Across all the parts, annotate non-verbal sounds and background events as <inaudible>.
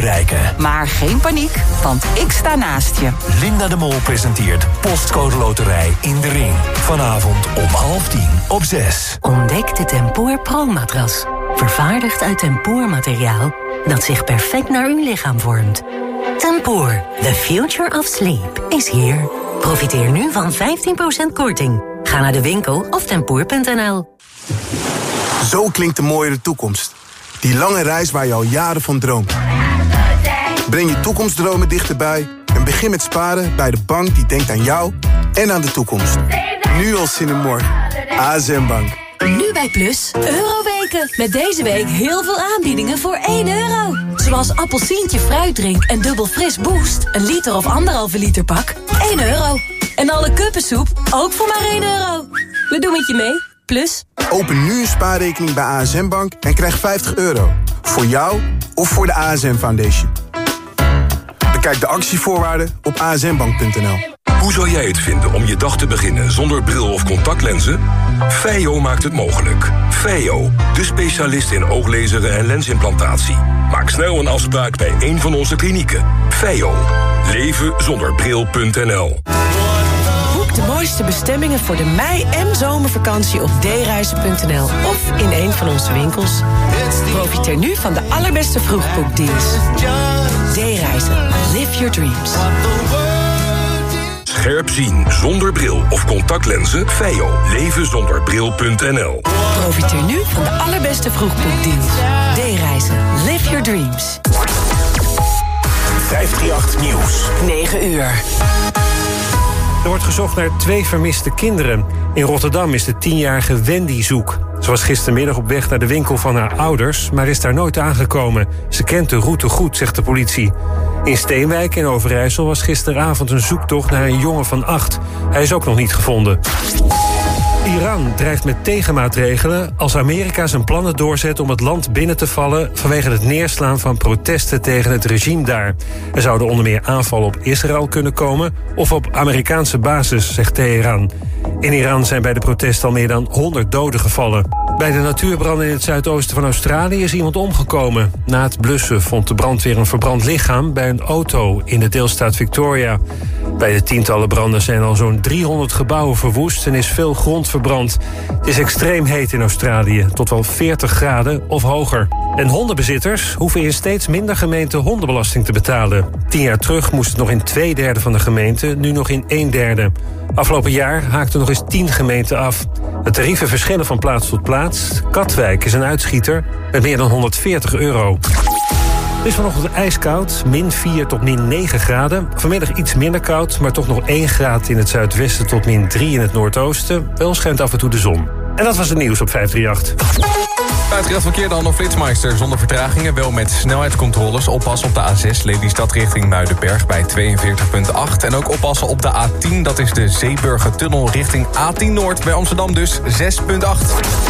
bereiken. Maar geen paniek, want ik sta naast je. Linda de Mol presenteert Postcode Loterij in de Ring. Vanavond om half tien op zes. Ontdek de Tempoor Pro-matras. Vervaardigd uit tempoormateriaal dat zich perfect naar uw lichaam vormt. Tempoor, the future of sleep, is here. Profiteer nu van 15% korting. Ga naar de winkel of tempoor.nl. Zo klinkt de mooiere toekomst. Die lange reis waar je al jaren van droomt. Breng je toekomstdromen dichterbij en begin met sparen bij de bank die denkt aan jou en aan de toekomst. Nu al zin in morgen. ASM Bank. Nu bij Plus, Euroweken. Met deze week heel veel aanbiedingen voor 1 euro. Zoals appelsientje fruitdrink en dubbel fris boost. Een liter of anderhalve liter pak. 1 euro. En alle kuppensoep, ook voor maar 1 euro. We doen het je mee, Plus. Open nu een spaarrekening bij ASM Bank en krijg 50 euro. Voor jou of voor de ASM Foundation. Bekijk de actievoorwaarden op asmbank.nl. Hoe zou jij het vinden om je dag te beginnen zonder bril of contactlenzen? Feio maakt het mogelijk. Feio, de specialist in ooglezeren en lensimplantatie. Maak snel een afspraak bij een van onze klinieken. Feio. Leven zonder bril.nl. De mooiste bestemmingen voor de mei- en zomervakantie op dereizen.nl of in een van onze winkels. Profiteer nu van de allerbeste vroegboekdeals. D-reizen. Live your dreams. Scherp zien zonder bril of contactlenzen? Feio. Leven zonder bril.nl. Profiteer nu van de allerbeste vroegboekdeals. D-reizen. Live your dreams. 538 Nieuws. 9 uur. Er wordt gezocht naar twee vermiste kinderen. In Rotterdam is de tienjarige Wendy zoek. Ze was gistermiddag op weg naar de winkel van haar ouders... maar is daar nooit aangekomen. Ze kent de route goed, zegt de politie. In Steenwijk in Overijssel was gisteravond een zoektocht naar een jongen van acht. Hij is ook nog niet gevonden. Iran dreigt met tegenmaatregelen als Amerika zijn plannen doorzet om het land binnen te vallen vanwege het neerslaan van protesten tegen het regime daar. Er zouden onder meer aanvallen op Israël kunnen komen of op Amerikaanse basis, zegt Teheran. In Iran zijn bij de protesten al meer dan 100 doden gevallen. Bij de natuurbranden in het zuidoosten van Australië is iemand omgekomen. Na het blussen vond de brandweer een verbrand lichaam bij een auto in de deelstaat Victoria. Bij de tientallen branden zijn al zo'n 300 gebouwen verwoest en is veel grond verbrand. Het is extreem heet in Australië, tot wel 40 graden of hoger. En hondenbezitters hoeven in steeds minder gemeenten hondenbelasting te betalen. Tien jaar terug moest het nog in twee derde van de gemeenten, nu nog in een derde. Afgelopen jaar haakten nog eens 10 gemeenten af. De tarieven verschillen van plaats tot plaats. Katwijk is een uitschieter met meer dan 140 euro. Het is vanochtend ijskoud, min 4 tot min 9 graden. Vanmiddag iets minder koud, maar toch nog 1 graad in het zuidwesten tot min 3 in het noordoosten. Wel schijnt af en toe de zon. En dat was het nieuws op 538. Uiteraard verkeer dan nog Flitsmeister zonder vertragingen. Wel met snelheidscontroles. Oppassen op de A6 Lelystad richting Muidenberg bij 42,8. En ook oppassen op de A10. Dat is de Zeeburger-tunnel richting A10 Noord. Bij Amsterdam dus 6,8.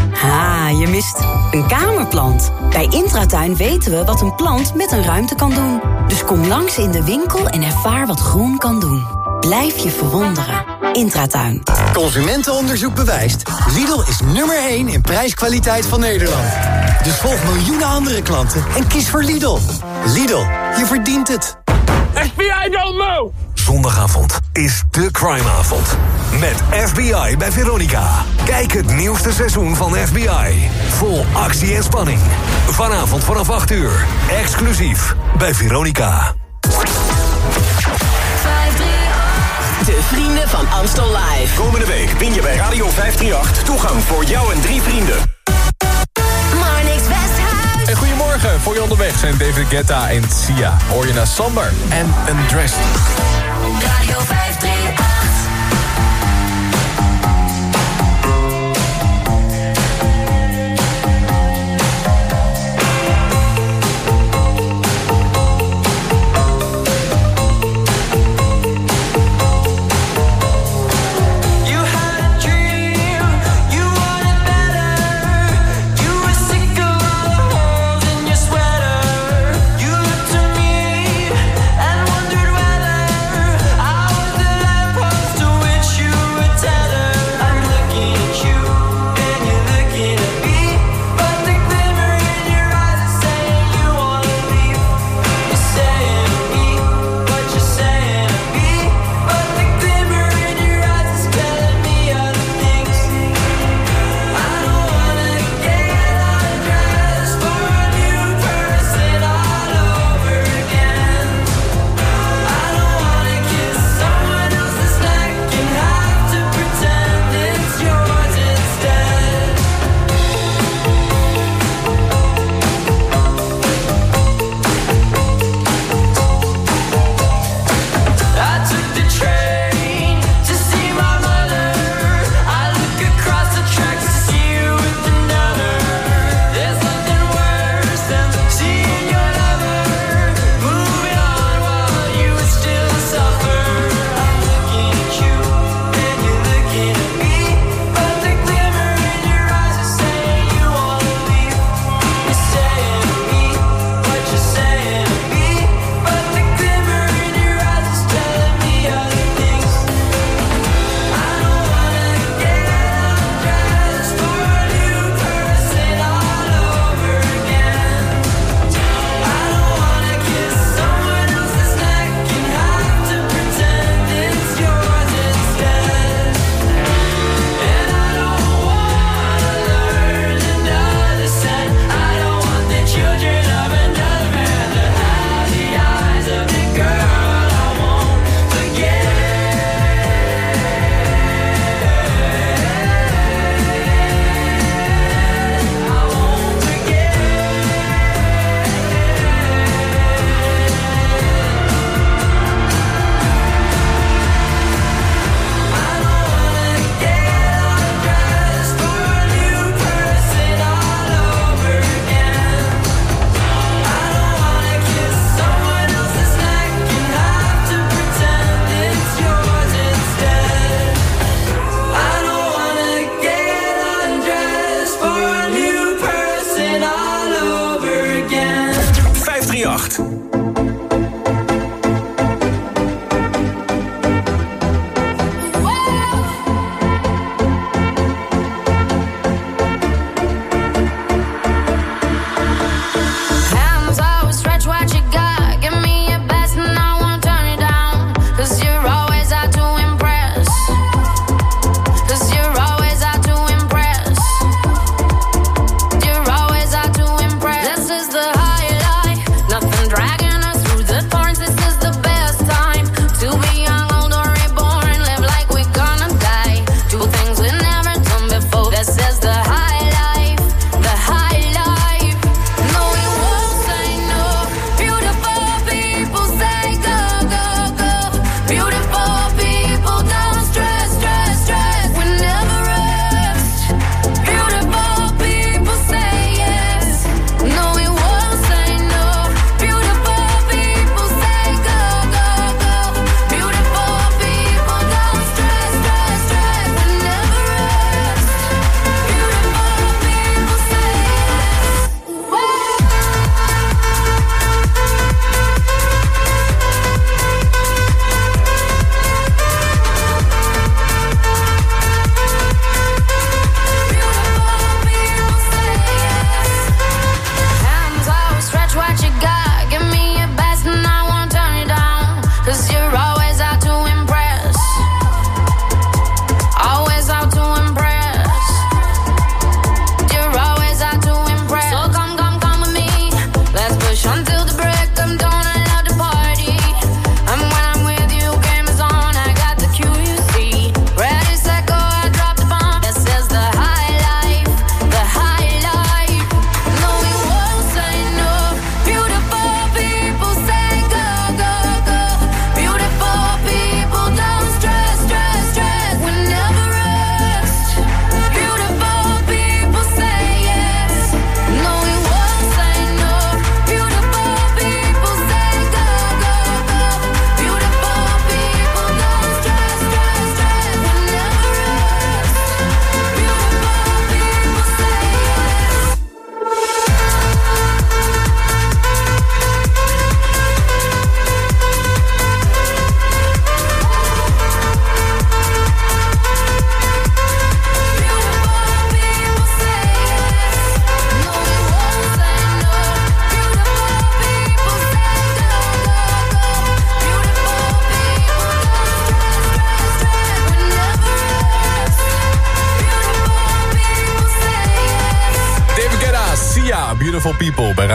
Ha, je mist een kamerplant. Bij Intratuin weten we wat een plant met een ruimte kan doen. Dus kom langs in de winkel en ervaar wat groen kan doen. Blijf je verwonderen. Intratuin. Consumentenonderzoek bewijst. Lidl is nummer 1 in prijskwaliteit van Nederland. Dus volg miljoenen andere klanten en kies voor Lidl. Lidl, je verdient het. FBI don't know! Zondagavond is de crimeavond. Met FBI bij Veronica. Kijk het nieuwste seizoen van FBI. Vol actie en spanning. Vanavond vanaf 8 uur. Exclusief bij Veronica. De vrienden van Amstel Live. Komende week win je bij Radio 538 toegang voor jou en drie vrienden. Marnix Westhuis. En goedemorgen, voor je onderweg zijn David Guetta en Sia. Hoor je naar Samber en Undressed. Radio 538. Nacht.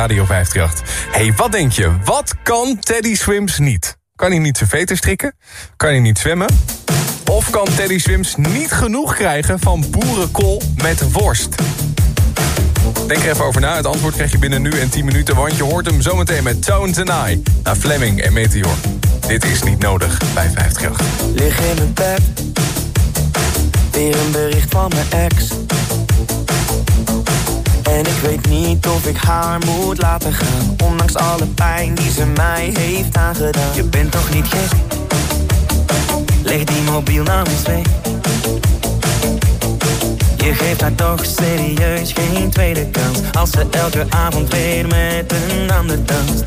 Radio 538. hey, wat denk je? Wat kan Teddy Swims niet? Kan hij niet zijn veten strikken? Kan hij niet zwemmen? Of kan Teddy Swims niet genoeg krijgen van boerenkool met worst? Denk er even over na. Het antwoord krijg je binnen nu en 10 minuten... want je hoort hem zometeen met Tones and I... naar Fleming en Meteor. Dit is niet nodig bij 538. Lig in mijn bed. Weer een bericht van mijn ex. Ik weet niet of ik haar moet laten gaan. Ondanks alle pijn die ze mij heeft aangedaan. Je bent toch niet gek? Leg die mobiel nou eens weg. Je geeft haar toch serieus geen tweede kans. Als ze elke avond weer met een ander danst.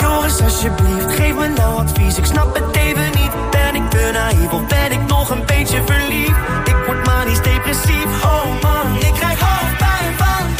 Joris, alsjeblieft, geef me nou advies. Ik snap het even niet. Ben ik te naïef of ben ik nog een beetje verliefd? Ik word manisch depressief. Oh man, ik krijg hoofdpijn van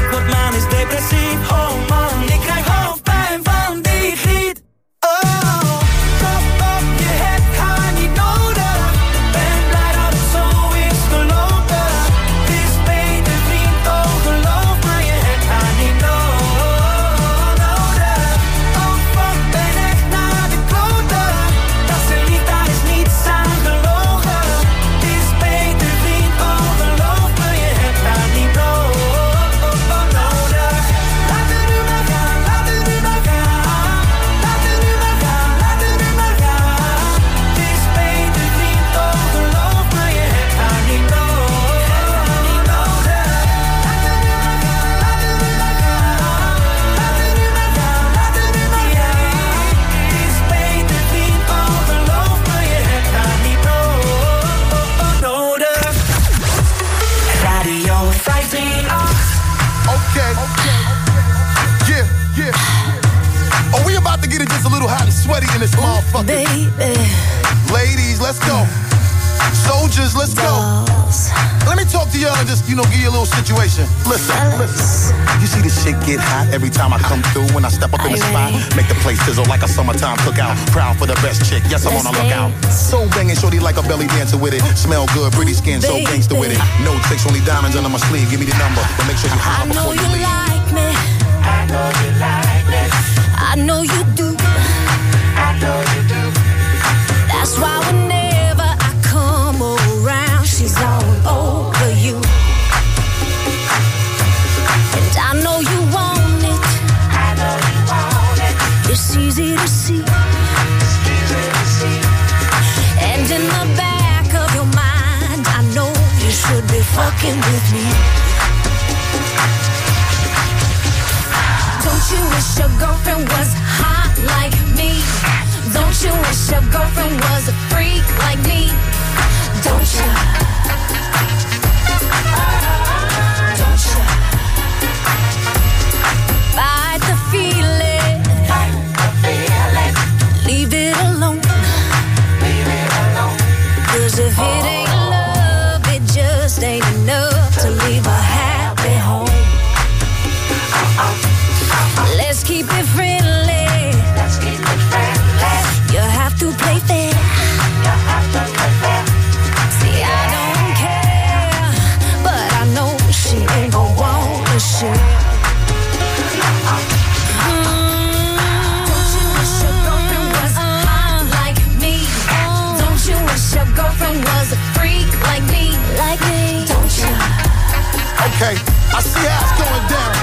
Ik word manisch depressief, oh man Ik krijg hoofdpijn van die griet diamonds under my sleeve. Give me the number, but make sure you I holler know before you leave. of hitting See how it's going down.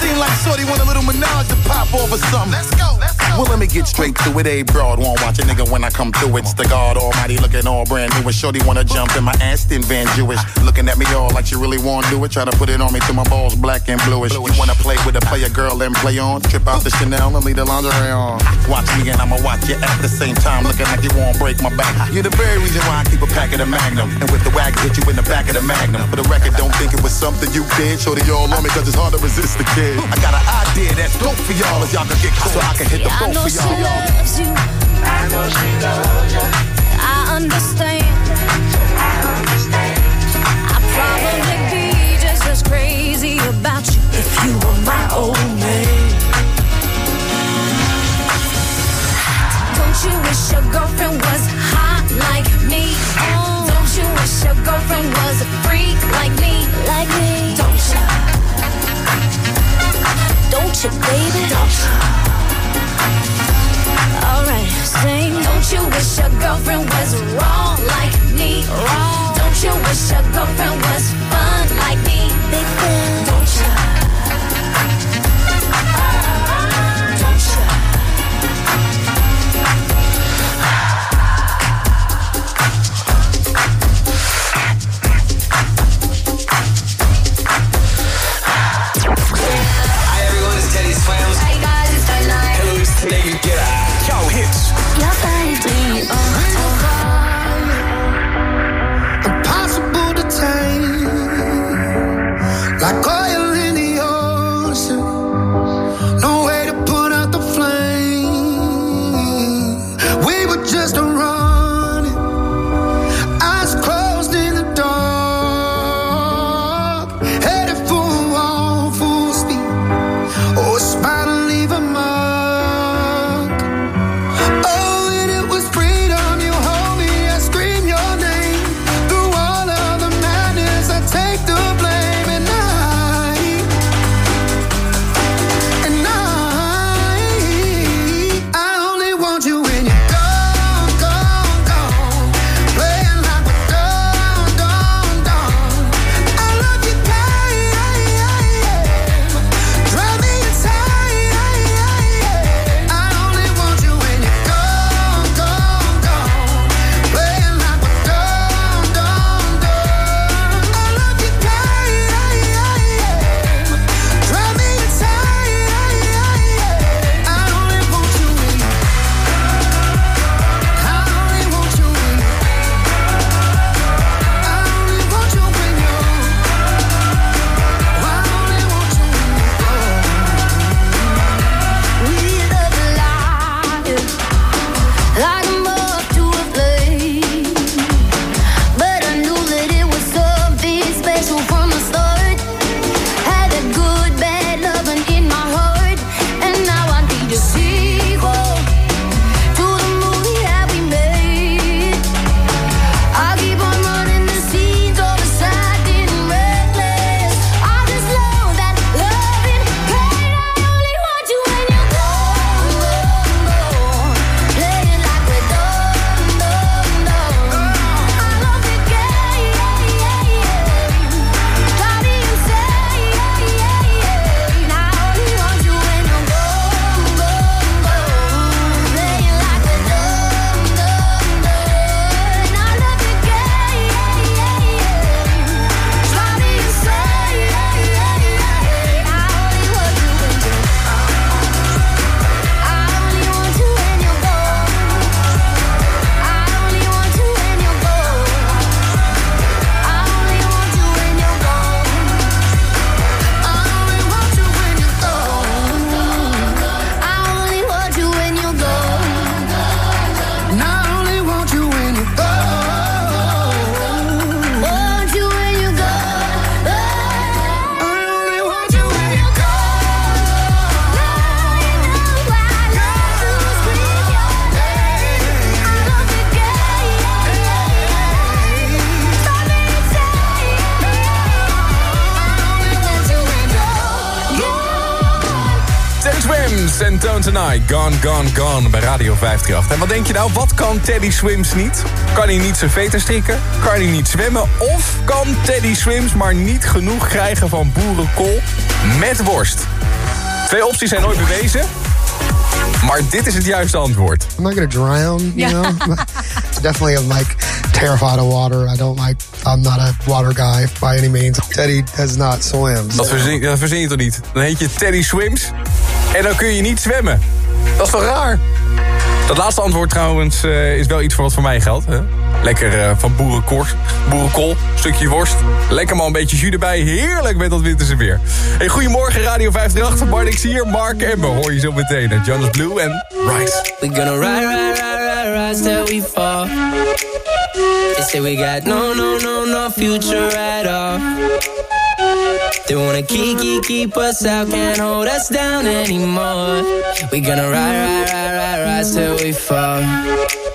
Seem like Shorty want a little menage to pop or something. Let's go. Well, let me get straight to it. A broad won't watch a nigga when I come through. It's the God Almighty looking all brand new. And Shorty wanna jump in my Aston Van Jewish. Looking at me all like she really wanna do it. Try to put it on me till my balls black and bluish. You wanna play with a player girl and play on? Trip out the Chanel and leave the lingerie on. Watch me and I'ma watch you at the same time. Looking like you won't break my back. You're the very reason why I keep a pack of the Magnum. And with the wag, hit you in the back of the Magnum. For the record, don't think it was something you did. Shorty all on me cause it's hard to resist the kid. I got an idea that's dope for y'all if y'all can get so I can hit the boat for y'all. loves you. I know she loves you. I understand. I understand. I'd probably be just as crazy about you if you were my old man. Don't you wish your girlfriend was hot like me? Don't you wish your girlfriend was a freak like me? Like me? Don't you? Don't you, baby? Don't you? Alright. Don't you wish your girlfriend was wrong like me? Wrong. Don't you wish your girlfriend was fun like me? Don't you Gone, Gone, Gone bij Radio 538. En wat denk je nou, wat kan Teddy Swims niet? Kan hij niet zijn veter strikken? Kan hij niet zwemmen? Of kan Teddy Swims maar niet genoeg krijgen van boerenkool met worst? Twee opties zijn nooit bewezen. Maar dit is het juiste antwoord. I'm not gonna drown, you yeah. <laughs> Definitely I'm like terrified of water. I don't like, I'm not a water guy by any means. Teddy has not swims. Dat, verzin, dat verzin je toch niet? Dan heet je Teddy Swims en dan kun je niet zwemmen. Dat is wel raar? Dat laatste antwoord trouwens eh, is wel iets voor wat voor mij geldt. Hè? Lekker eh, van boerenkors, boerenkool, stukje worst. Lekker maar een beetje jus erbij. Heerlijk met dat winterse weer. Hey, goedemorgen Radio 538. Bart hier, Mark Emmer. Hoor je zo meteen. Jonas Blue en Rice. We gonna ride, ride, ride, ride, ride till we fall. They say we got no, no, no, no future at all. They wanna keep, keep, keep us out, can't hold us down anymore. We gonna ride, ride, ride, ride, ride till we fall.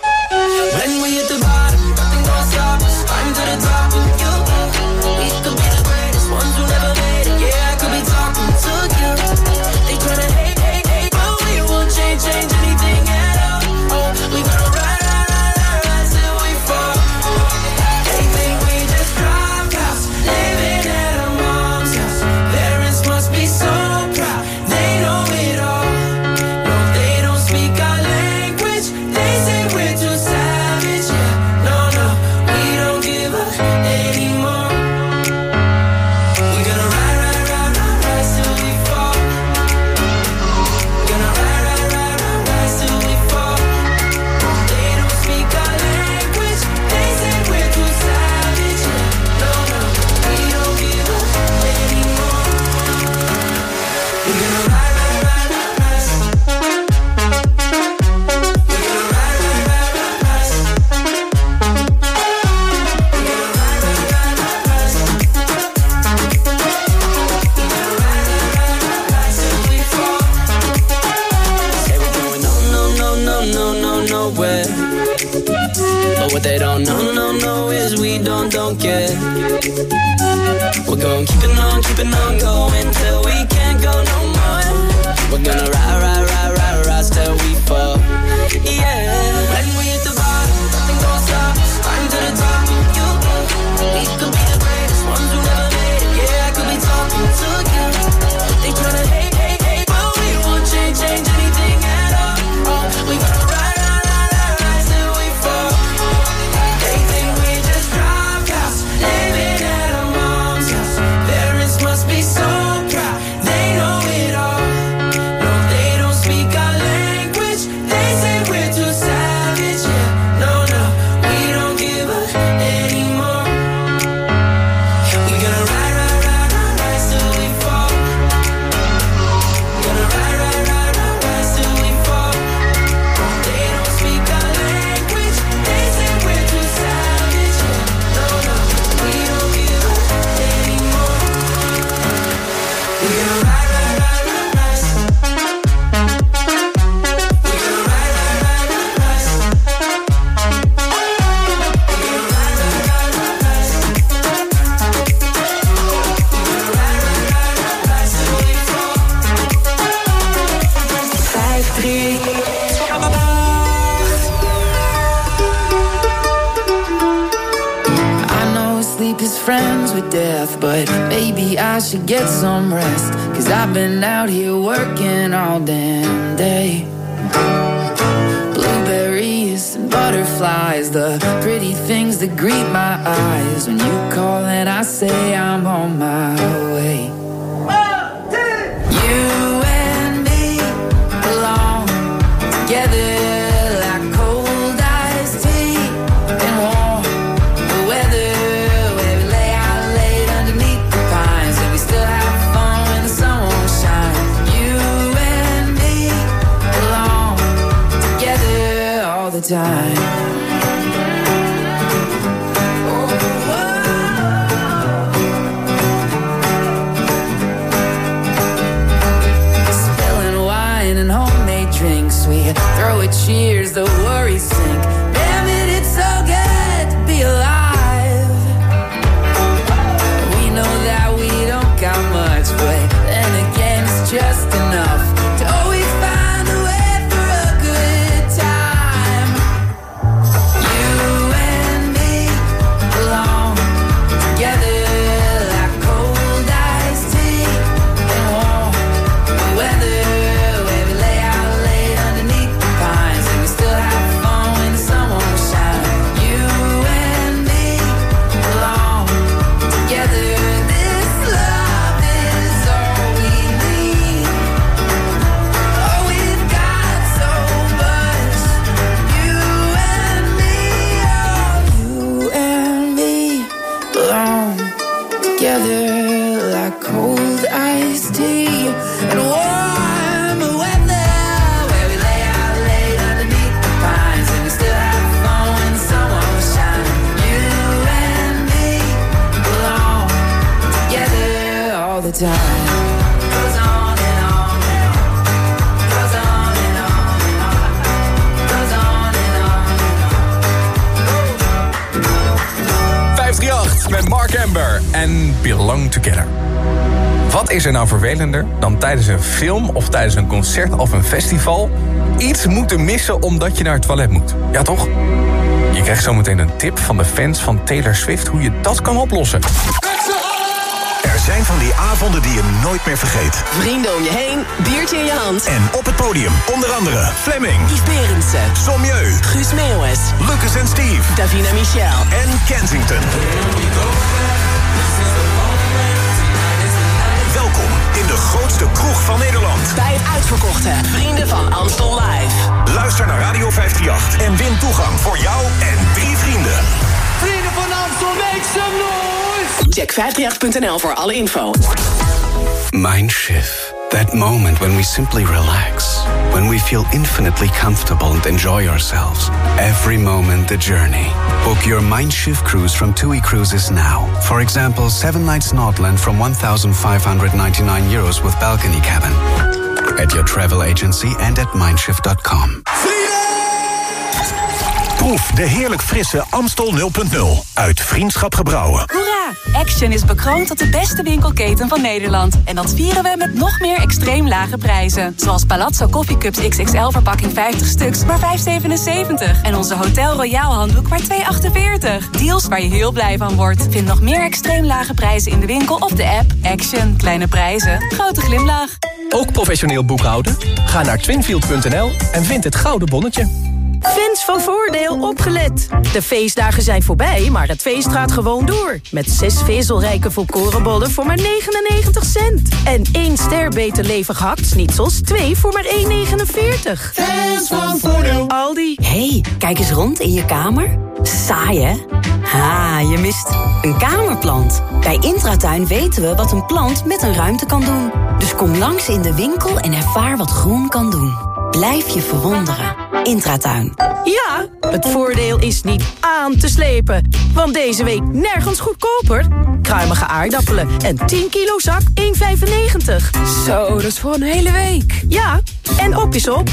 out here working all damn day. Blueberries and butterflies, the pretty things that greet my eyes. When you call and I say I'm on my way. 538 met Mark Amber en Belong Together. Wat is er nou vervelender dan tijdens een film of tijdens een concert of een festival... iets moeten missen omdat je naar het toilet moet? Ja, toch? Je krijgt zometeen een tip van de fans van Taylor Swift hoe je dat kan oplossen. Zijn van die avonden die je nooit meer vergeet. Vrienden om je heen, biertje in je hand. En op het podium onder andere Fleming, Yves Berendsen, Sommieu, Guus Meeuwis, Lucas en Steve Davina Michel. en Kensington. Welkom in de grootste kroeg van Nederland. Bij het uitverkochte Vrienden van Amstel Live. Luister naar Radio 538 en win toegang voor jou en drie vrienden. Vrienden van Amstel, make some noise! Check 538.nl voor alle info. Mindshift. That moment when we simply relax, when we feel infinitely comfortable and enjoy ourselves. Every moment the journey. Book your Mindshift cruise from TUI Cruises now. For example, 7 nights Nordland from 1,599 euros with balcony cabin. At your travel agency and at mindshift.com. Proef de heerlijk frisse Amstel 0.0 uit Vriendschap Gebrouwen. Hoera! Action is bekroond tot de beste winkelketen van Nederland. En dat vieren we met nog meer extreem lage prijzen. Zoals Palazzo Coffee Cups XXL verpakking 50 stuks, maar 5,77. En onze Hotel Royal handdoek maar 2,48. Deals waar je heel blij van wordt. Vind nog meer extreem lage prijzen in de winkel of de app. Action. Kleine prijzen. Grote glimlach. Ook professioneel boekhouden? Ga naar twinfield.nl en vind het gouden bonnetje. Fans van Voordeel opgelet. De feestdagen zijn voorbij, maar het feest gaat gewoon door. Met zes vezelrijke volkorenbollen voor maar 99 cent. En één ster beter levig hakt-snitsels, twee voor maar 1,49. Fans van Voordeel. Aldi. hey, kijk eens rond in je kamer. Saai, hè? Ha, je mist een kamerplant. Bij Intratuin weten we wat een plant met een ruimte kan doen. Dus kom langs in de winkel en ervaar wat groen kan doen. Blijf je verwonderen. Intratuin. Ja, het voordeel is niet aan te slepen. Want deze week nergens goedkoper. Kruimige aardappelen en 10 kilo zak 1,95. Zo, dat is voor een hele week. Ja, en op is op.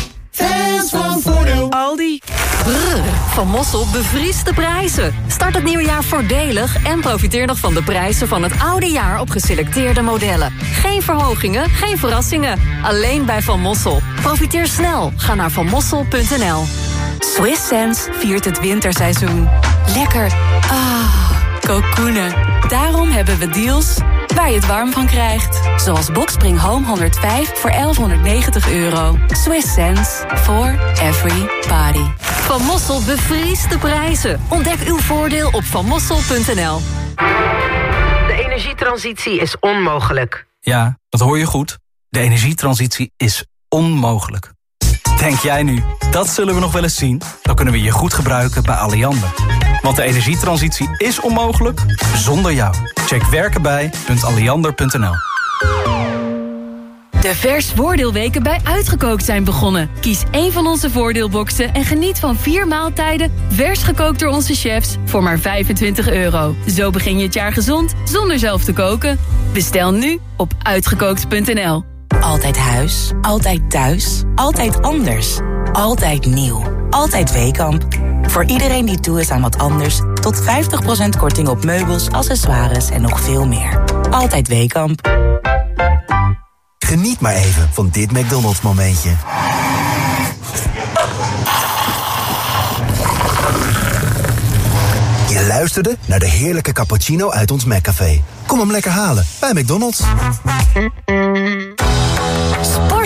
Van. Aldi. Van Mossel bevriest de prijzen. Start het nieuwe jaar voordelig en profiteer nog van de prijzen van het oude jaar op geselecteerde modellen. Geen verhogingen, geen verrassingen. Alleen bij Van Mossel. Profiteer snel. Ga naar vanmossel.nl. Swiss Sense viert het winterseizoen. Lekker. Ah, kokoenen. Daarom hebben we deals waar je het warm van krijgt. Zoals Boxspring Home 105 voor 1190 euro. Swiss sense for every party. Van Mossel bevriest de prijzen. Ontdek uw voordeel op vanmossel.nl. De energietransitie is onmogelijk. Ja, dat hoor je goed. De energietransitie is onmogelijk. Denk jij nu, dat zullen we nog wel eens zien? Dan kunnen we je goed gebruiken bij Alliander. Want de energietransitie is onmogelijk zonder jou. Check werkenbij.alliander.nl De vers voordeelweken bij Uitgekookt zijn begonnen. Kies één van onze voordeelboxen en geniet van vier maaltijden... vers gekookt door onze chefs voor maar 25 euro. Zo begin je het jaar gezond zonder zelf te koken. Bestel nu op uitgekookt.nl. Altijd huis, altijd thuis, altijd anders. Altijd nieuw, altijd Weekamp. Voor iedereen die toe is aan wat anders... tot 50% korting op meubels, accessoires en nog veel meer. Altijd Weekamp. Geniet maar even van dit McDonald's momentje. Je luisterde naar de heerlijke cappuccino uit ons McCafé. Kom hem lekker halen bij McDonald's.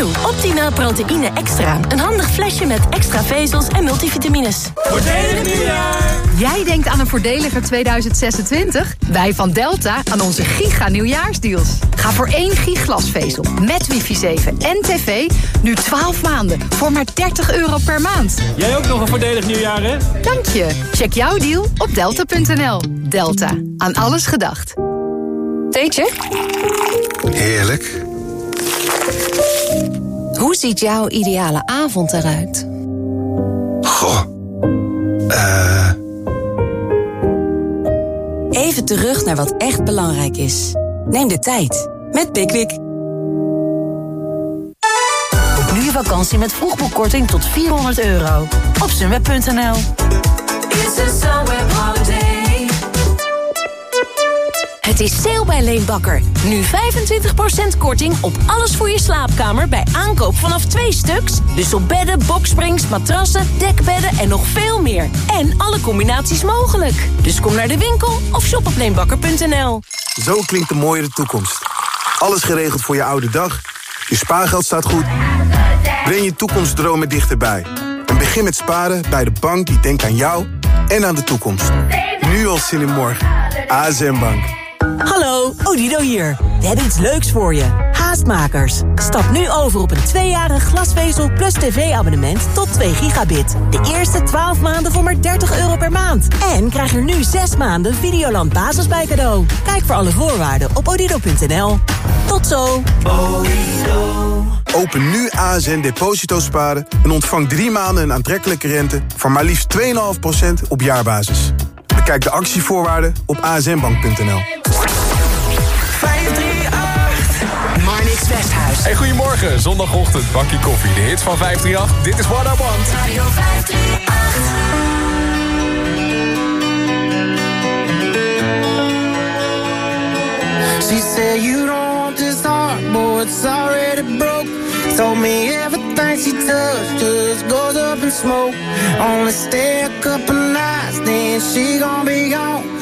Nieuw, Optina Proteïne Extra. Een handig flesje met extra vezels en multivitamines. Voordelig nieuwjaar! Jij denkt aan een voordeliger 2026? Wij van Delta aan onze giga nieuwjaarsdeals. Ga voor één giglasvezel met wifi 7 en tv nu 12 maanden voor maar 30 euro per maand. Jij ook nog een voordelig nieuwjaar, hè? Dank je. Check jouw deal op delta.nl. Delta. Aan alles gedacht. Theetje? Heerlijk. Hoe ziet jouw ideale avond eruit? Goh. Eh... Even terug naar wat echt belangrijk is. Neem de tijd met Pickwick. Boek nu je vakantie met vroegboekkorting tot 400 euro. Op sunweb.nl Het is sale bij Leenbakker. Nu 25% korting op alles voor je slaapkamer bij aankoop vanaf twee stuks. Dus op bedden, boksprings, matrassen, dekbedden en nog veel meer. En alle combinaties mogelijk. Dus kom naar de winkel of shop op leenbakker.nl. Zo klinkt de mooiere toekomst. Alles geregeld voor je oude dag. Je spaargeld staat goed. Breng je toekomstdromen dichterbij. En begin met sparen bij de bank die denkt aan jou en aan de toekomst. Nu al zin in morgen. ASM Bank. Hallo, Odido hier. We hebben iets leuks voor je. Haastmakers. Stap nu over op een tweejarig glasvezel plus tv-abonnement tot 2 gigabit. De eerste 12 maanden voor maar 30 euro per maand. En krijg er nu 6 maanden Videoland Basis bij cadeau. Kijk voor alle voorwaarden op odido.nl. Tot zo. Open nu ASN Deposito Sparen en ontvang drie maanden een aantrekkelijke rente... van maar liefst 2,5% op jaarbasis. Bekijk de actievoorwaarden op asnbank.nl. Westhuis. Hey, goedemorgen. Zondagochtend, bakje koffie. De hits van 538. Dit is What I Want. Radio 538. She said you don't want this heart, boy, it's already broke. Told me everything she touched just goes up in smoke. Only stay a couple nights, then she gon' be gone.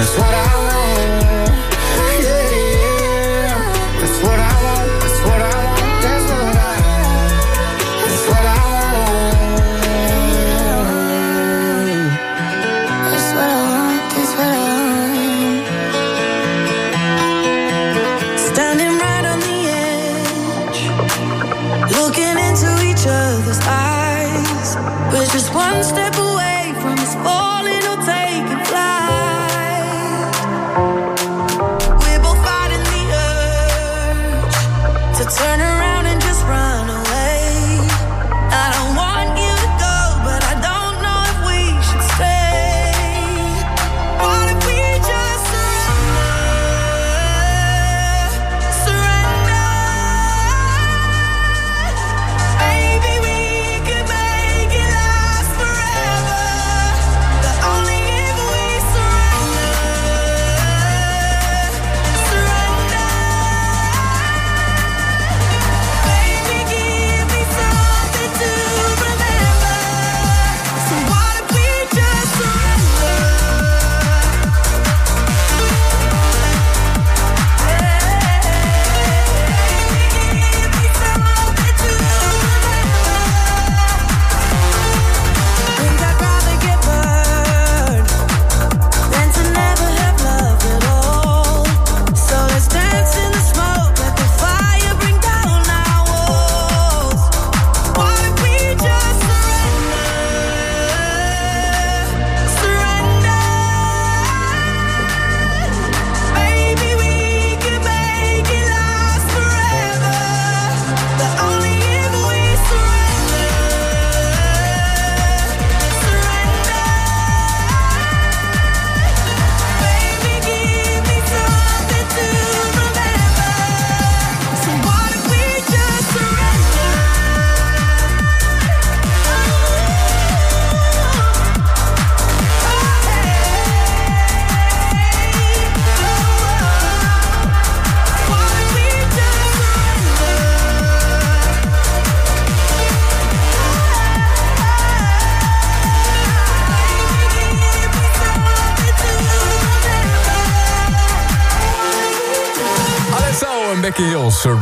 That's what I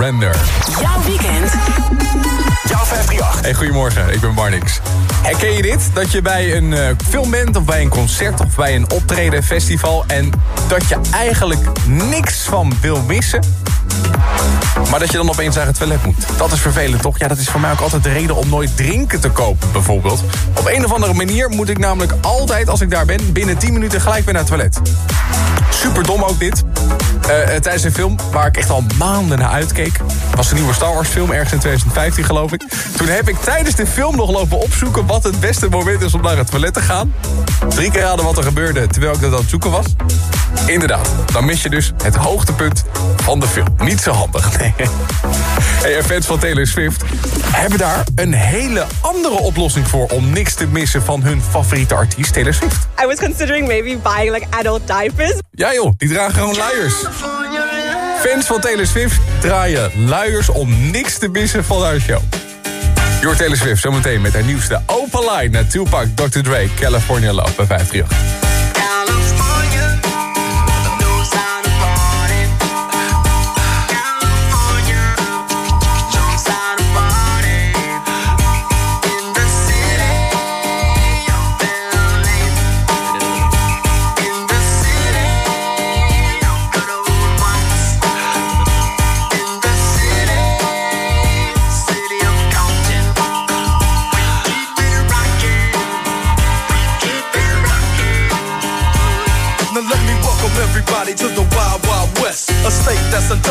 Surrender. Jouw weekend. Jouw 538. Hey, goedemorgen, ik ben Marnix. Herken je dit? Dat je bij een eh, film bent of bij een concert of bij een optreden, festival... en dat je eigenlijk niks van wil missen... Maar dat je dan opeens naar het toilet moet. Dat is vervelend, toch? Ja, dat is voor mij ook altijd de reden om nooit drinken te kopen, bijvoorbeeld. Op een of andere manier moet ik namelijk altijd, als ik daar ben... binnen 10 minuten gelijk weer naar het toilet. Super dom ook dit. Eh, eh, tijdens een film waar ik echt al maanden naar uitkeek. was een nieuwe Star Wars film, ergens in 2015 geloof ik. Toen heb ik tijdens de film nog lopen opzoeken... wat het beste moment is om naar het toilet te gaan. Drie keer raden wat er gebeurde terwijl ik dat aan het zoeken was. Inderdaad, dan mis je dus het hoogtepunt van de film. Niet zo handig, <laughs> nee. Hey, fans van Taylor Swift hebben daar een hele andere oplossing voor... om niks te missen van hun favoriete artiest, Taylor Swift. I was considering maybe buying like adult diapers. Ja joh, die dragen gewoon luiers. Fans van Taylor Swift draaien luiers om niks te missen van haar show. Jor Taylor Swift zometeen met haar nieuwste open line... naar Tupac, Dr. Dre, California Love bij 538.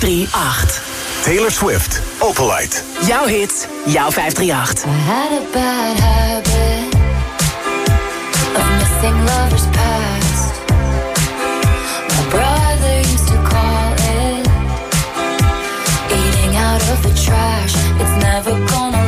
538. Taylor Swift, Opelite. Jouw hits, jouw 538. I had a bad habit of missing lovers past. My brother used to call it eating out of the trash. It's never gonna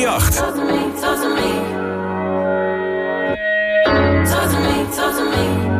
8. Talk to me, talk to me.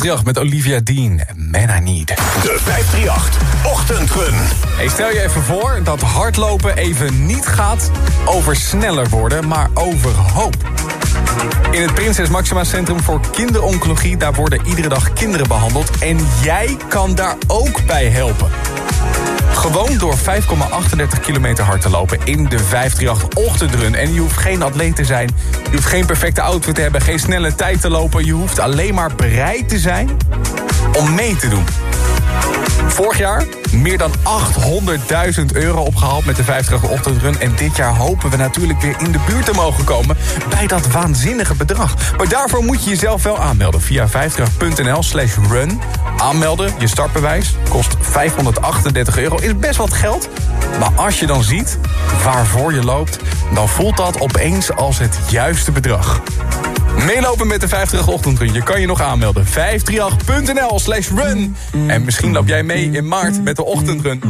538 met Olivia Dean en Man I Need. De 538 Ochtendrun. Ik stel je even voor dat hardlopen even niet gaat over sneller worden, maar over hoop. In het Prinses Maxima Centrum voor Kinderoncologie... daar worden iedere dag kinderen behandeld. En jij kan daar ook bij helpen. Gewoon door 5,38 kilometer hard te lopen in de 538-ochtendrun. En je hoeft geen atleet te zijn. Je hoeft geen perfecte outfit te hebben, geen snelle tijd te lopen. Je hoeft alleen maar bereid te zijn om mee te doen. Vorig jaar meer dan 800.000 euro opgehaald met de 538-ochtendrun. En dit jaar hopen we natuurlijk weer in de buurt te mogen komen bij dat waanzinnige bedrag. Maar daarvoor moet je jezelf wel aanmelden via 538.nl slash run aanmelden. Je startbewijs kost 538 euro. Is best wat geld. Maar als je dan ziet waarvoor je loopt... dan voelt dat opeens als het juiste bedrag. Meelopen met de 50 ochtendrun. Je kan je nog aanmelden. 538.nl slash run. En misschien loop jij mee in maart met de ochtendrun.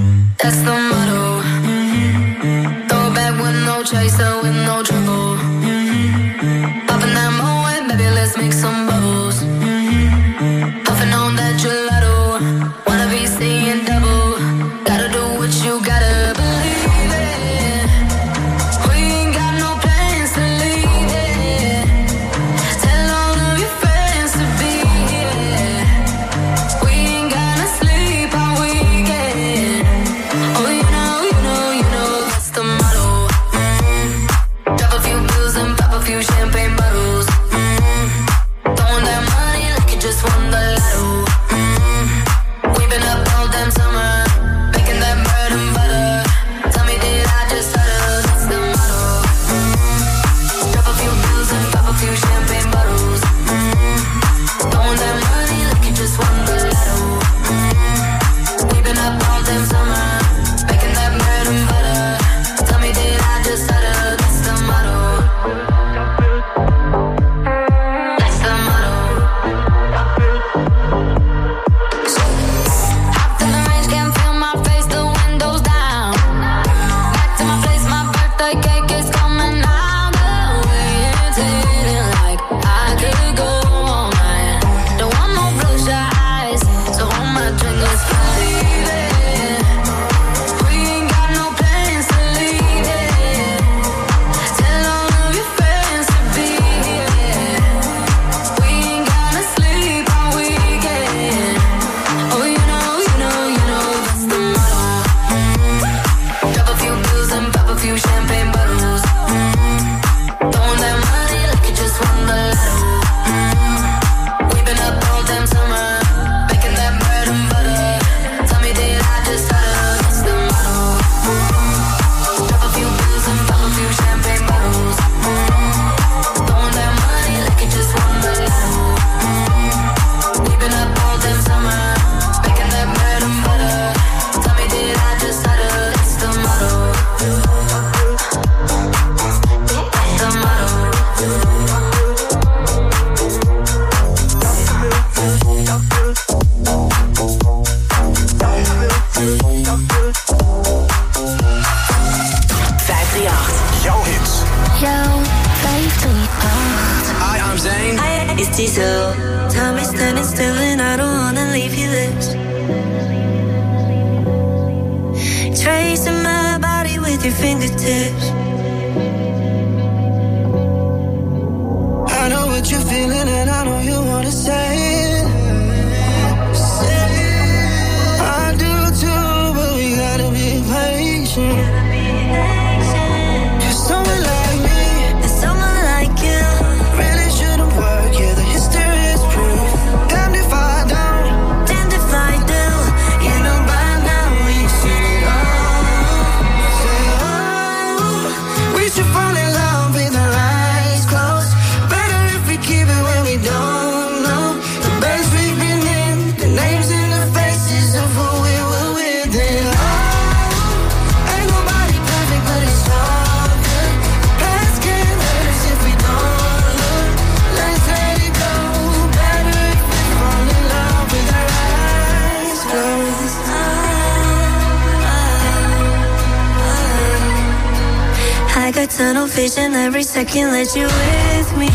Vision every second, let you with me.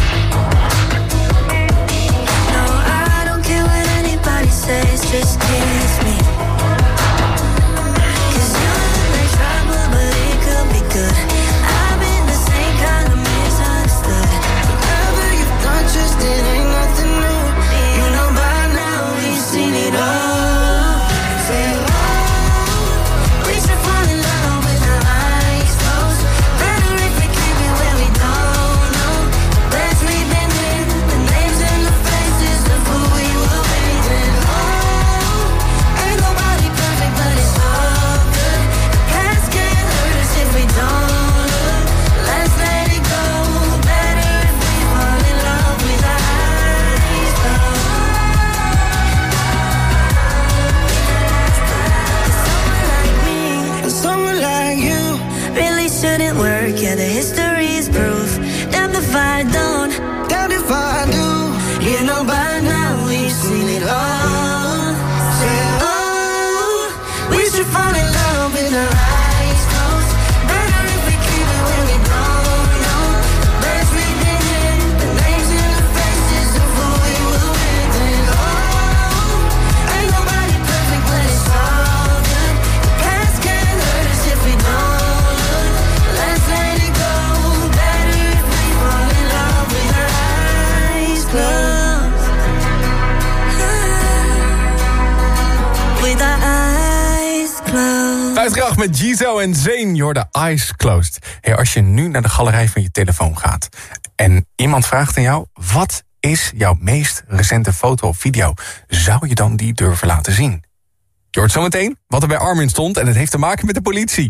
No, I don't care what anybody says, just kiss 538 met Gizo en Zane, you're eyes closed. Hey, als je nu naar de galerij van je telefoon gaat... en iemand vraagt aan jou... wat is jouw meest recente foto of video? Zou je dan die durven laten zien? Je hoort zometeen wat er bij Armin stond... en het heeft te maken met de politie.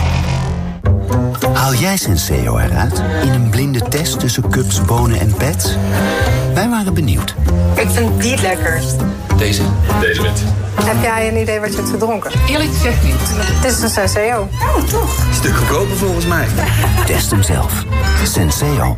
Haal jij Senseo eruit in een blinde test tussen cups, bonen en pets? Wij waren benieuwd. Ik vind die het lekkerst. Deze? Deze wit. Heb jij een idee wat je hebt gedronken? Eerlijk gezegd niet. Het is een Senseo. Oh, toch? Stuk goedkoper volgens mij. Test hem zelf. Senseo.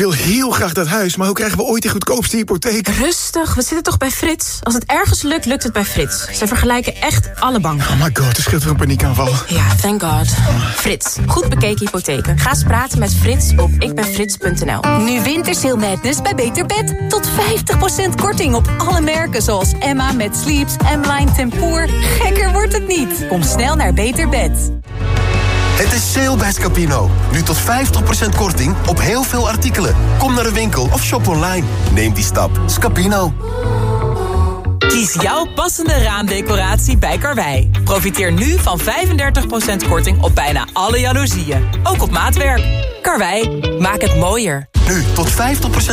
Wil heel graag dat huis, maar hoe krijgen we ooit de goedkoopste hypotheek? Rustig, we zitten toch bij Frits? Als het ergens lukt, lukt het bij Frits. Ze vergelijken echt alle banken. Oh my god, er scheelt weer een paniekaanval. Ja, thank god. Frits, goed bekeken hypotheken. Ga eens praten met Frits op ikbenfrits.nl. Nu Wintersale Madness bij Beter Bed. Tot 50% korting op alle merken zoals Emma met Sleeps, M-Line Tempoor. Gekker wordt het niet. Kom snel naar Beter Bed. Het is sale bij Scapino. Nu tot 50% korting op heel veel artikelen. Kom naar de winkel of shop online. Neem die stap. Scapino. Kies jouw passende raamdecoratie bij Karwei. Profiteer nu van 35% korting op bijna alle jaloezieën. Ook op maatwerk. Karwei, maak het mooier. Nu tot 50%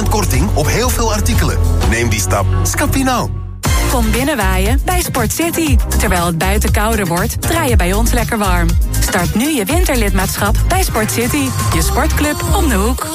korting op heel veel artikelen. Neem die stap. Scapino. Kom binnenwaaien bij Sport City. Terwijl het buiten kouder wordt, draai je bij ons lekker warm. Start nu je winterlidmaatschap bij Sport City. Je sportclub om de hoek.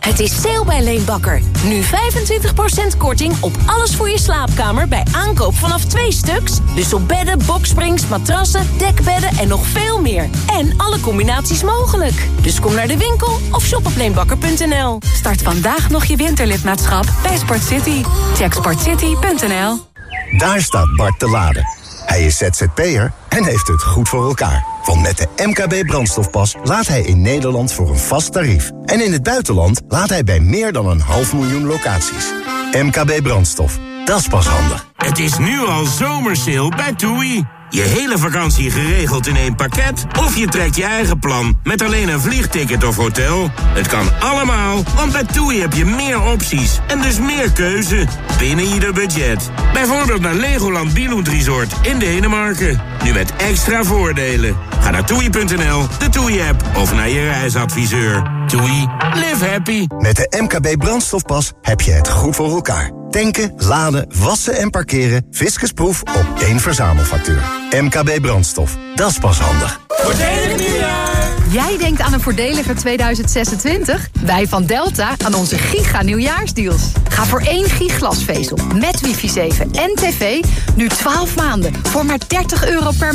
Het is sale bij Leenbakker. Nu 25% korting op alles voor je slaapkamer bij aankoop vanaf twee stuks. Dus op bedden, boksprings, matrassen, dekbedden en nog veel meer. En alle combinaties mogelijk. Dus kom naar de winkel of shop op leenbakker.nl. Start vandaag nog je winterlidmaatschap bij Sport City. Check sportcity.nl. Daar staat Bart te laden. Hij is ZZP'er en heeft het goed voor elkaar. Want met de MKB brandstofpas laat hij in Nederland voor een vast tarief. En in het buitenland laat hij bij meer dan een half miljoen locaties. MKB brandstof, dat is pas handig. Het is nu al zomersale bij TUI. Je hele vakantie geregeld in één pakket? Of je trekt je eigen plan met alleen een vliegticket of hotel? Het kan allemaal, want bij TUI heb je meer opties en dus meer keuze binnen ieder budget. Bijvoorbeeld naar Legoland Billund Resort in Denemarken. Nu met extra voordelen. Ga naar toei.nl, de TUI-app of naar je reisadviseur. TUI, live happy. Met de MKB brandstofpas heb je het goed voor elkaar. Tanken, laden, wassen en parkeren. Fiscusproef op één verzamelfactuur. MKB brandstof, dat is pas handig. Voordelig nieuwjaar! Jij denkt aan een voordeliger 2026? Wij van Delta aan onze giga nieuwjaarsdeals. Ga voor één gig glasvezel met wifi 7 en tv nu 12 maanden voor maar 30 euro per